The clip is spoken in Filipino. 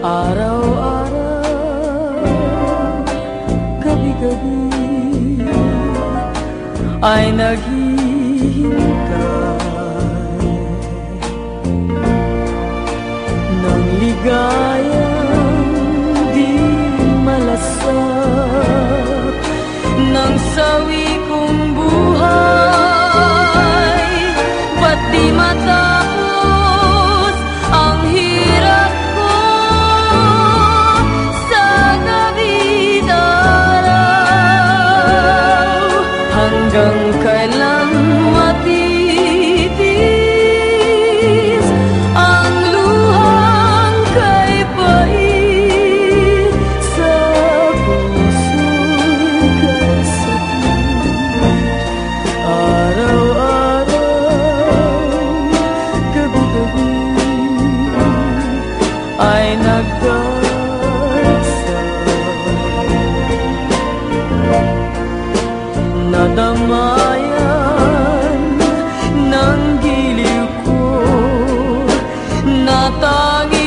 Araw-araw, gabi-gabi Ay naghihintay belonging.